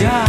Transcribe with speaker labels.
Speaker 1: Yeah.